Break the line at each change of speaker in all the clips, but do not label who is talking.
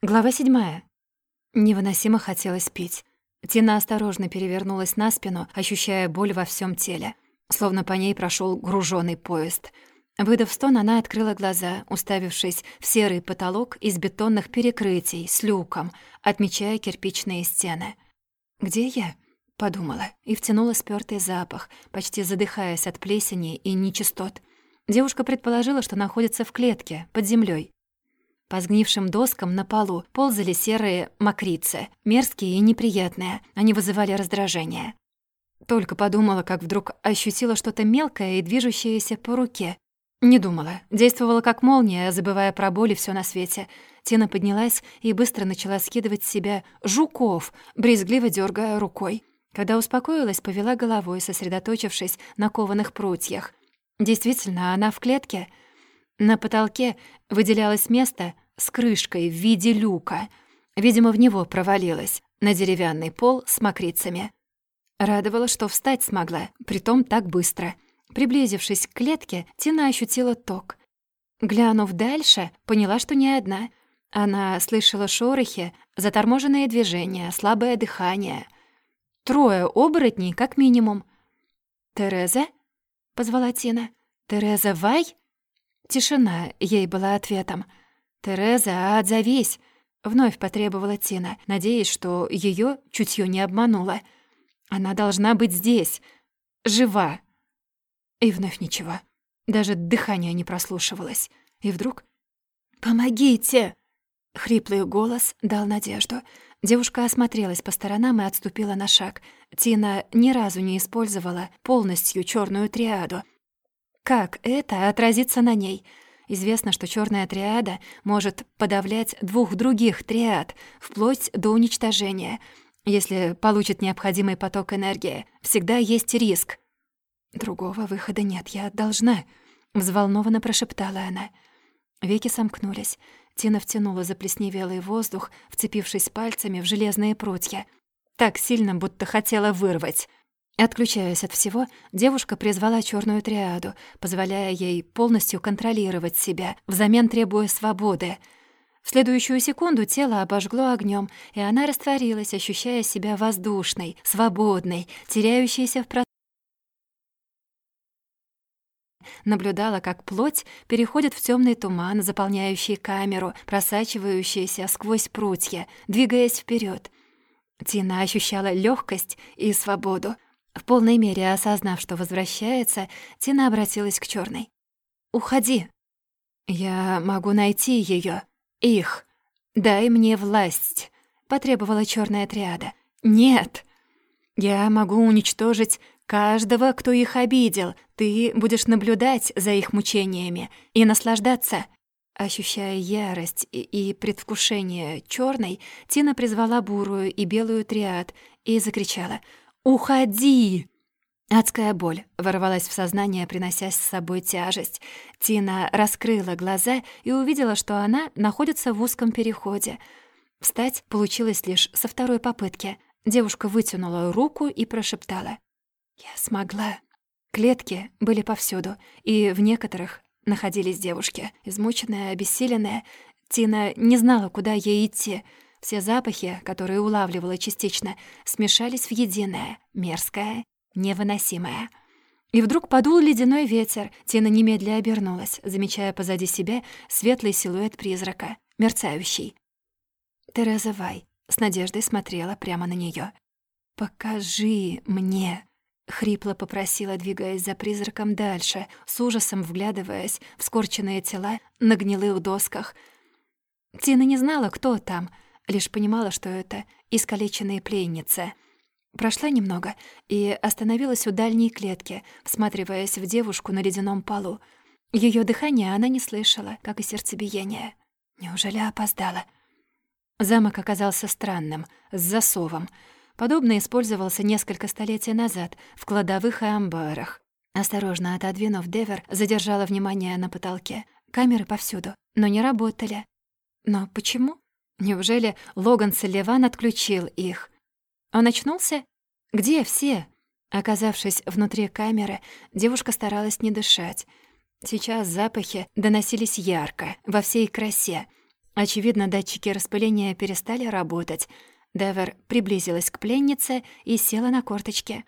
Глава седьмая. Невыносимо хотелось пить. Тина осторожно перевернулась на спину, ощущая боль во всем теле. Словно по ней прошел груженный поезд. Выдав стон, она открыла глаза, уставившись в серый потолок из бетонных перекрытий с люком, отмечая кирпичные стены. «Где я?» — подумала и втянула спёртый запах, почти задыхаясь от плесени и нечистот. Девушка предположила, что находится в клетке, под землей. По сгнившим доскам на полу ползали серые мокрицы, мерзкие и неприятные. Они вызывали раздражение. Только подумала, как вдруг ощутила что-то мелкое и движущееся по руке. Не думала. Действовала как молния, забывая про боль и всё на свете. Тина поднялась и быстро начала скидывать с себя жуков, брезгливо дёргая рукой. Когда успокоилась, повела головой, сосредоточившись на кованых прутьях. Действительно, она в клетке — на потолке выделялось место с крышкой в виде люка. Видимо, в него провалилась, на деревянный пол с мокрицами. Радовало, что встать смогла, притом так быстро. Приблизившись к клетке, Тина ощутила ток. Глянув дальше, поняла, что не одна. Она слышала шорохи, заторможенные движения, слабое дыхание. Трое оборотней, как минимум. «Тереза?» — позвала Тина. «Тереза Вай?» Тишина ей была ответом. «Тереза, отзовись!» — вновь потребовала Тина, надеясь, что её чутьё не обмануло. «Она должна быть здесь, жива!» И вновь ничего. Даже дыхание не прослушивалось. И вдруг «Помогите!» Хриплый голос дал надежду. Девушка осмотрелась по сторонам и отступила на шаг. Тина ни разу не использовала полностью чёрную триаду — как это отразится на ней? Известно, что черная триада может подавлять двух других триад, вплоть до уничтожения. Если получит необходимый поток энергии, всегда есть риск. «Другого выхода нет, я должна», — взволнованно прошептала она. Веки сомкнулись. Тина втянула заплесневелый воздух, вцепившись пальцами в железные прутья. Так сильно, будто хотела вырвать. Отключаясь от всего, девушка призвала черную триаду, позволяя ей полностью контролировать себя, взамен требуя свободы. В следующую секунду тело обожгло огнем, и она растворилась, ощущая себя воздушной, свободной, теряющейся в пространстве. наблюдала, как плоть переходит в темный туман, заполняющий камеру, просачивающийся сквозь прутья, двигаясь вперед. Тина ощущала легкость и свободу. В полной мере осознав, что возвращается, Тина обратилась к черной. «Уходи. Я могу найти ее, Их. Дай мне власть», — потребовала черная триада. «Нет. Я могу уничтожить каждого, кто их обидел. Ты будешь наблюдать за их мучениями и наслаждаться». Ощущая ярость и, предвкушение черной, Тина призвала бурую и белую триад и закричала — «Уходи!» Адская боль ворвалась в сознание, приносясь с собой тяжесть. Тина раскрыла глаза и увидела, что она находится в узком переходе. Встать получилось лишь со второй попытки. Девушка вытянула руку и прошептала. «Я смогла». Клетки были повсюду, и в некоторых находились девушки, измученные, обессиленные. Тина не знала, куда ей идти — все запахи, которые улавливала частично, смешались в единое, мерзкое, невыносимое. И вдруг подул ледяной ветер. Тина немедля обернулась, замечая позади себя светлый силуэт призрака, мерцающий. Тереза Вай с надеждой смотрела прямо на нее. «Покажи мне!» — хрипло попросила, двигаясь за призраком дальше, с ужасом вглядываясь в скорченные тела на гнилых досках. Тина не знала, кто там — Лишь понимала, что это искалеченные пленницы. Прошла немного и остановилась у дальней клетки, всматриваясь в девушку на ледяном полу. Ее дыхание она не слышала, как и сердцебиение. Неужели опоздала? Замок оказался странным, с засовом. Подобно использовался несколько столетий назад в кладовых и амбарах. Осторожно отодвинув Девер, задержала внимание на потолке. Камеры повсюду, но не работали. Но почему? Неужели Логан Салливан отключил их? Он очнулся? Где все? Оказавшись внутри камеры, девушка старалась не дышать. Сейчас запахи доносились ярко, во всей красе. Очевидно, датчики распыления перестали работать. Девер приблизилась к пленнице и села на корточки.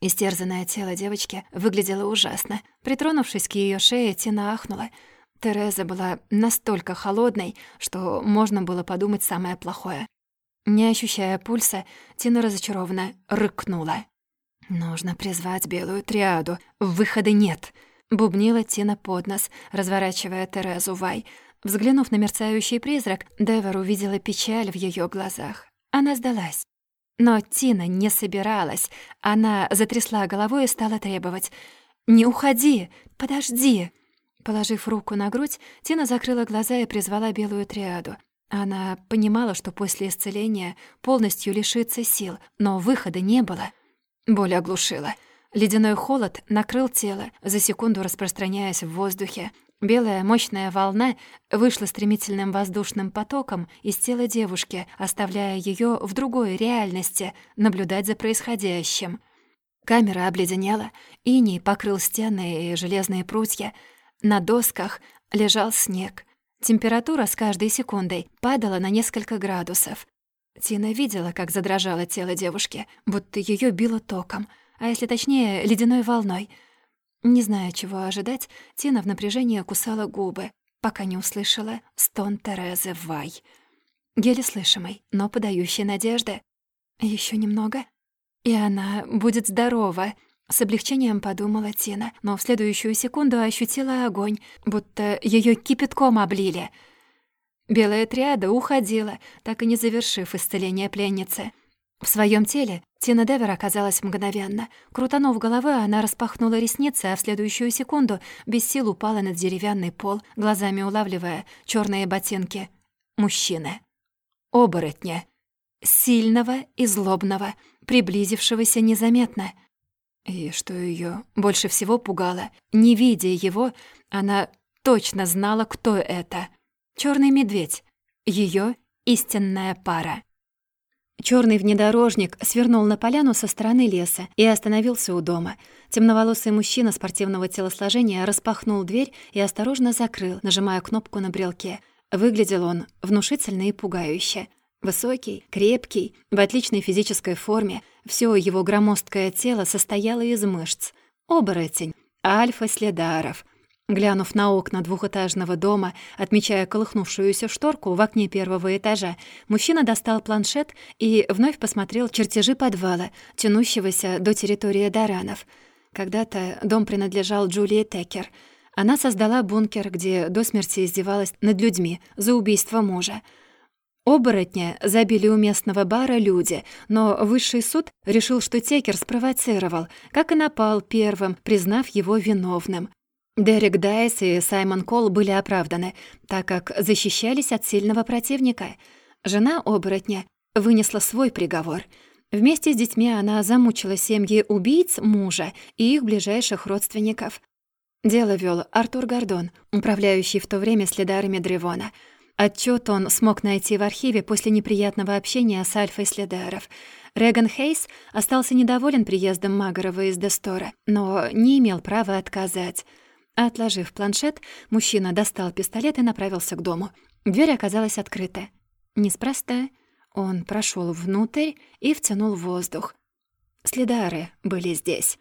Истерзанное тело девочки выглядело ужасно. Притронувшись к ее шее, Тина ахнула. Тереза была настолько холодной, что можно было подумать самое плохое. Не ощущая пульса, Тина разочарованно рыкнула. «Нужно призвать белую триаду. Выхода нет!» Бубнила Тина под нос, разворачивая Терезу Вай. Взглянув на мерцающий призрак, Девер увидела печаль в ее глазах. Она сдалась. Но Тина не собиралась. Она затрясла головой и стала требовать. «Не уходи! Подожди!» Положив руку на грудь, Тина закрыла глаза и призвала белую триаду. Она понимала, что после исцеления полностью лишится сил, но выхода не было. Боль оглушила. Ледяной холод накрыл тело, за секунду распространяясь в воздухе. Белая мощная волна вышла стремительным воздушным потоком из тела девушки, оставляя ее в другой реальности, наблюдать за происходящим. Камера обледенела, иней покрыл стены и железные прутья. На досках лежал снег. Температура с каждой секундой падала на несколько градусов. Тина видела, как задрожало тело девушки, будто ее било током, а если точнее, ледяной волной — не зная, чего ожидать, Тина в напряжении кусала губы, пока не услышала стон Терезы Вай. Еле слышимый, но подающий надежды. Еще немного, и она будет здорова», — с облегчением подумала Тина, но в следующую секунду ощутила огонь, будто ее кипятком облили. Белая триада уходила, так и не завершив исцеление пленницы. В своем теле Тина Девер оказалась мгновенно. Крутанув головой, она распахнула ресницы, а в следующую секунду без сил упала на деревянный пол, глазами улавливая черные ботинки. Мужчины. Оборотня. Сильного и злобного, приблизившегося незаметно. И что ее больше всего пугало, не видя его, она точно знала, кто это. Черный медведь. ее истинная пара. Черный внедорожник свернул на поляну со стороны леса и остановился у дома. Темноволосый мужчина спортивного телосложения распахнул дверь и осторожно закрыл, нажимая кнопку на брелке. Выглядел он внушительно и пугающе. Высокий, крепкий, в отличной физической форме. Все его громоздкое тело состояло из мышц. Оборотень, альфа Следаров — Глянув на окна двухэтажного дома, отмечая колыхнувшуюся шторку в окне первого этажа, мужчина достал планшет и вновь посмотрел чертежи подвала, тянущегося до территории Даранов. Когда-то дом принадлежал Джулии Текер. Она создала бункер, где до смерти издевалась над людьми за убийство мужа. Оборотня забили у местного бара люди, но высший суд решил, что Текер спровоцировал, как и напал первым, признав его виновным. Дерек Дайс и Саймон Кол были оправданы, так как защищались от сильного противника. Жена оборотня вынесла свой приговор. Вместе с детьми она замучила семьи убийц мужа и их ближайших родственников. Дело вел Артур Гордон, управляющий в то время следарами Древона. Отчет он смог найти в архиве после неприятного общения с Альфой следаров. Реган Хейс остался недоволен приездом Магарова из Дестора, но не имел права отказать — Отложив планшет, мужчина достал пистолет и направился к дому. Дверь оказалась открыта. Неспроста. Он прошел внутрь и втянул воздух. Следары были здесь.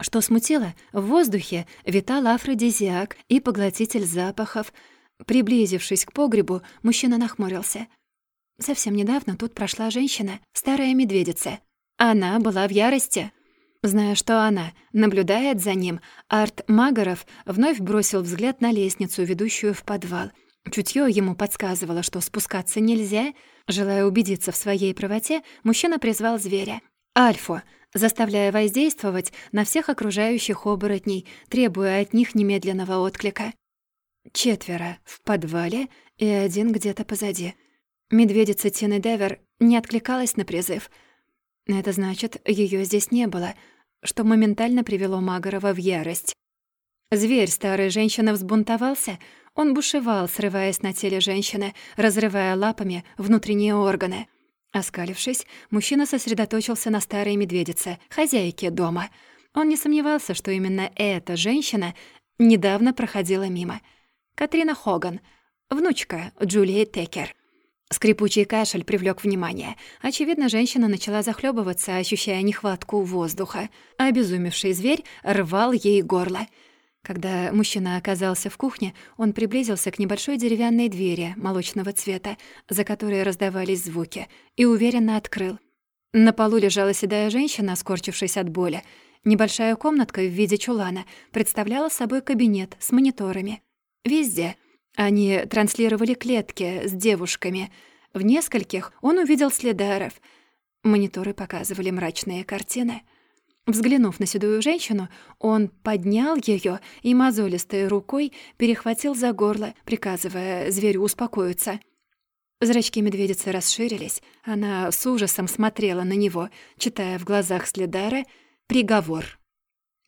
Что смутило, в воздухе витал афродизиак и поглотитель запахов. Приблизившись к погребу, мужчина нахмурился. Совсем недавно тут прошла женщина, старая медведица. Она была в ярости. Зная, что она наблюдает за ним, Арт Магаров вновь бросил взгляд на лестницу, ведущую в подвал. Чутье ему подсказывало, что спускаться нельзя. Желая убедиться в своей правоте, мужчина призвал зверя. Альфу, заставляя воздействовать на всех окружающих оборотней, требуя от них немедленного отклика. Четверо в подвале и один где-то позади. Медведица Тины Девер не откликалась на призыв. Это значит, ее здесь не было — что моментально привело Магарова в ярость. Зверь старой женщины взбунтовался, он бушевал, срываясь на теле женщины, разрывая лапами внутренние органы. Оскалившись, мужчина сосредоточился на старой медведице, хозяйке дома. Он не сомневался, что именно эта женщина недавно проходила мимо. Катрина Хоган. внучка Джулии Текер. Скрипучий кашель привлёк внимание. Очевидно, женщина начала захлёбываться, ощущая нехватку воздуха. Обезумевший зверь рвал ей горло. Когда мужчина оказался в кухне, он приблизился к небольшой деревянной двери молочного цвета, за которой раздавались звуки, и уверенно открыл. На полу лежала седая женщина, скорчившись от боли. Небольшая комнатка в виде чулана представляла собой кабинет с мониторами. Везде они транслировали клетки с девушками. В нескольких он увидел следаров. Мониторы показывали мрачные картины. Взглянув на седую женщину, он поднял ее и мозолистой рукой перехватил за горло, приказывая зверю успокоиться. Зрачки медведицы расширились. Она с ужасом смотрела на него, читая в глазах Следара приговор.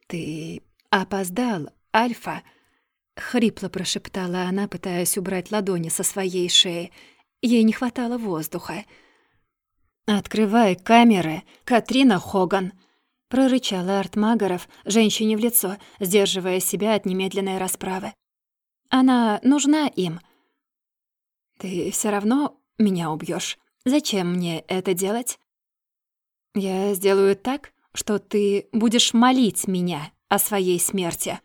«Ты опоздал, Альфа», — хрипло прошептала она, пытаясь убрать ладони со своей шеи. Ей не хватало воздуха. «Открывай камеры, Катрина Хоган!» — прорычала Артмагаров женщине в лицо, сдерживая себя от немедленной расправы. «Она нужна им». «Ты все равно меня убьешь. Зачем мне это делать?» «Я сделаю так, что ты будешь молить меня о своей смерти».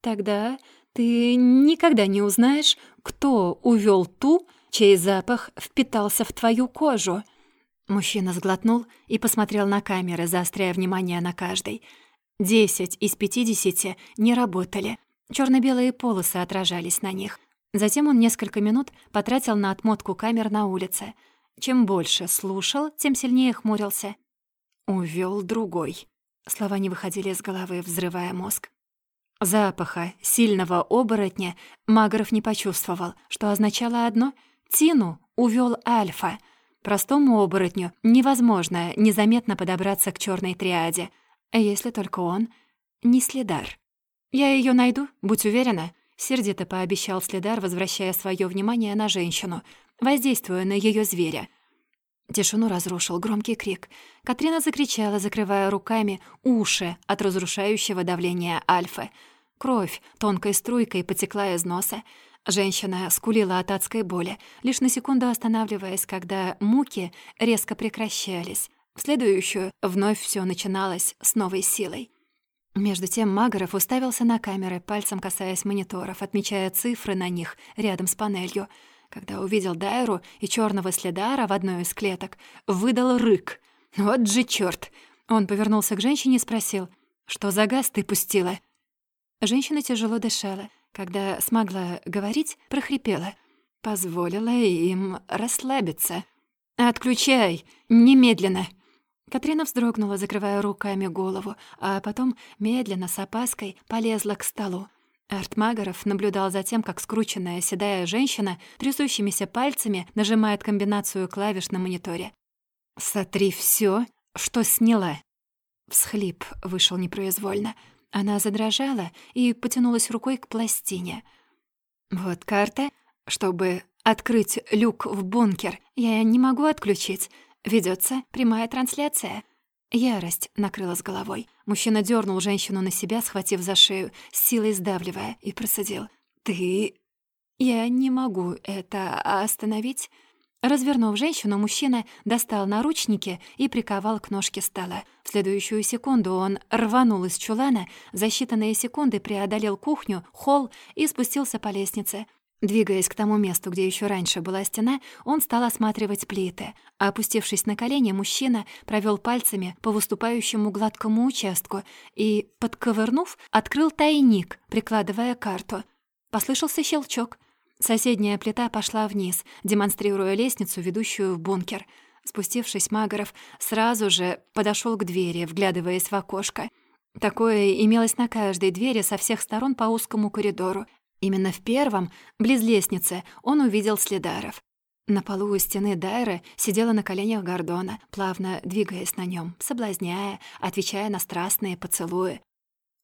«Тогда ты никогда не узнаешь, кто увел ту, чей запах впитался в твою кожу». Мужчина сглотнул и посмотрел на камеры, заостряя внимание на каждой. Десять из пятидесяти не работали. черно белые полосы отражались на них. Затем он несколько минут потратил на отмотку камер на улице. Чем больше слушал, тем сильнее хмурился. Увел другой. Слова не выходили из головы, взрывая мозг. Запаха сильного оборотня Магоров не почувствовал, что означало одно — Тину увел Альфа. Простому оборотню невозможно незаметно подобраться к черной триаде, если только он не следар. «Я ее найду, будь уверена», — сердито пообещал следар, возвращая свое внимание на женщину, воздействуя на ее зверя — Тишину разрушил громкий крик. Катрина закричала, закрывая руками уши от разрушающего давления альфы. Кровь тонкой струйкой потекла из носа. Женщина скулила от адской боли, лишь на секунду останавливаясь, когда муки резко прекращались. В следующую вновь все начиналось с новой силой. Между тем Магоров уставился на камеры, пальцем касаясь мониторов, отмечая цифры на них рядом с панелью — когда увидел Дайру и черного следара в одной из клеток, выдал рык. «Вот же черт! Он повернулся к женщине и спросил, «Что за газ ты пустила?» Женщина тяжело дышала. Когда смогла говорить, прохрипела. Позволила им расслабиться. «Отключай! Немедленно!» Катрина вздрогнула, закрывая руками голову, а потом медленно, с опаской, полезла к столу. Артмагаров наблюдал за тем, как скрученная седая женщина трясущимися пальцами нажимает комбинацию клавиш на мониторе. «Сотри все, что сняла». Всхлип вышел непроизвольно. Она задрожала и потянулась рукой к пластине. «Вот карта. Чтобы открыть люк в бункер, я не могу отключить. Ведется прямая трансляция». Ярость накрыла с головой. Мужчина дернул женщину на себя, схватив за шею, силой сдавливая, и просадил. «Ты...» «Я не могу это остановить». Развернув женщину, мужчина достал наручники и приковал к ножке стола. В следующую секунду он рванул из чулана, за считанные секунды преодолел кухню, холл и спустился по лестнице — Двигаясь к тому месту, где еще раньше была стена, он стал осматривать плиты. Опустившись на колени, мужчина провел пальцами по выступающему гладкому участку и, подковырнув, открыл тайник, прикладывая карту. Послышался щелчок. Соседняя плита пошла вниз, демонстрируя лестницу, ведущую в бункер. Спустившись, Магоров сразу же подошел к двери, вглядываясь в окошко. Такое имелось на каждой двери со всех сторон по узкому коридору. Именно в первом, близ лестницы, он увидел следаров. На полу у стены Дайры сидела на коленях Гордона, плавно двигаясь на нем, соблазняя, отвечая на страстные поцелуи.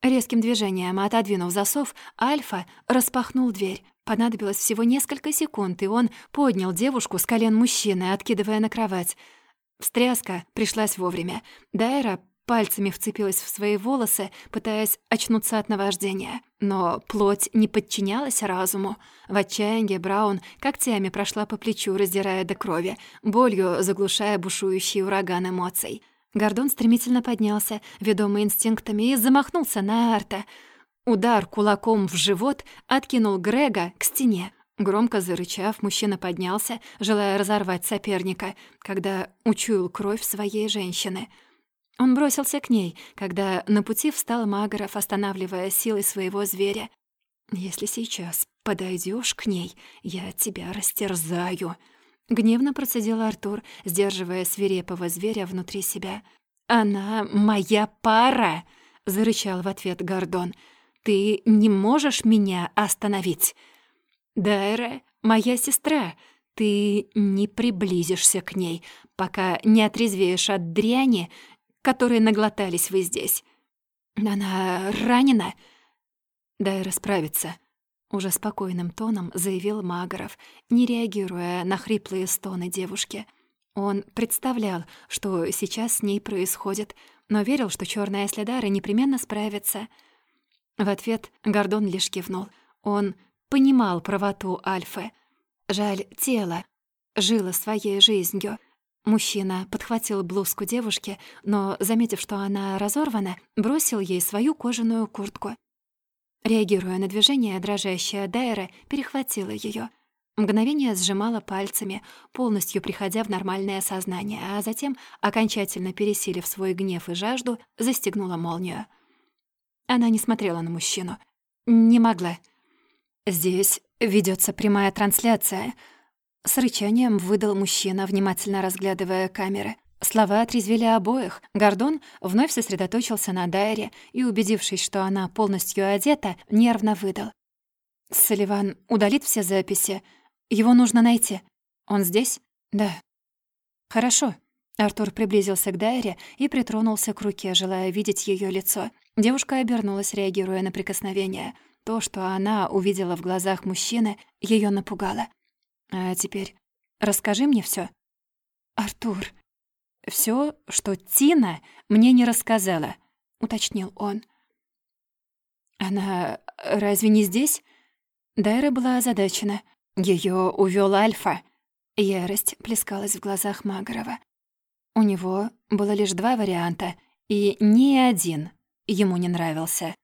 Резким движением, отодвинув засов, Альфа распахнул дверь. Понадобилось всего несколько секунд, и он поднял девушку с колен мужчины, откидывая на кровать. Встряска пришлась вовремя. Дайра пальцами вцепилась в свои волосы, пытаясь очнуться от наваждения. Но плоть не подчинялась разуму. В отчаянии Браун когтями прошла по плечу, раздирая до крови, болью заглушая бушующий ураган эмоций. Гордон стремительно поднялся, ведомый инстинктами, и замахнулся на Арта. Удар кулаком в живот откинул Грега к стене. Громко зарычав, мужчина поднялся, желая разорвать соперника, когда учуял кровь своей женщины. Он бросился к ней, когда на пути встал Магаров, останавливая силой своего зверя. «Если сейчас подойдешь к ней, я тебя растерзаю», — гневно процедил Артур, сдерживая свирепого зверя внутри себя. «Она моя пара!» — зарычал в ответ Гордон. «Ты не можешь меня остановить!» «Дайра — моя сестра. Ты не приблизишься к ней, пока не отрезвеешь от дряни, которые наглотались вы здесь. Она ранена?» «Дайра справится», — уже спокойным тоном заявил Магаров, не реагируя на хриплые стоны девушки. Он представлял, что сейчас с ней происходит, но верил, что чёрная следара непременно справится. В ответ Гордон лишь кивнул. Он понимал правоту Альфы. Жаль, тело жило своей жизнью. Мужчина подхватил блузку девушки, но, заметив, что она разорвана, бросил ей свою кожаную куртку. Реагируя на движение, дрожащая Дайра перехватила ее. Мгновение сжимала пальцами, полностью приходя в нормальное сознание, а затем, окончательно пересилив свой гнев и жажду, застегнула молнию. Она не смотрела на мужчину. Не могла. «Здесь ведется прямая трансляция», — с рычанием выдал мужчина, внимательно разглядывая камеры. Слова отрезвили обоих. Гордон вновь сосредоточился на Дайре и, убедившись, что она полностью одета, нервно выдал. «Салливан удалит все записи. Его нужно найти. Он здесь?» «Да». «Хорошо». Артур приблизился к Дайре и притронулся к руке, желая видеть ее лицо. Девушка обернулась, реагируя на прикосновение — то, что она увидела в глазах мужчины, ее напугало. А теперь расскажи мне все. Артур, все, что Тина мне не рассказала, уточнил он. Она разве не здесь? Дайра была озадачена. Ее увел Альфа. Ярость плескалась в глазах Магарова. У него было лишь два варианта, и ни один ему не нравился.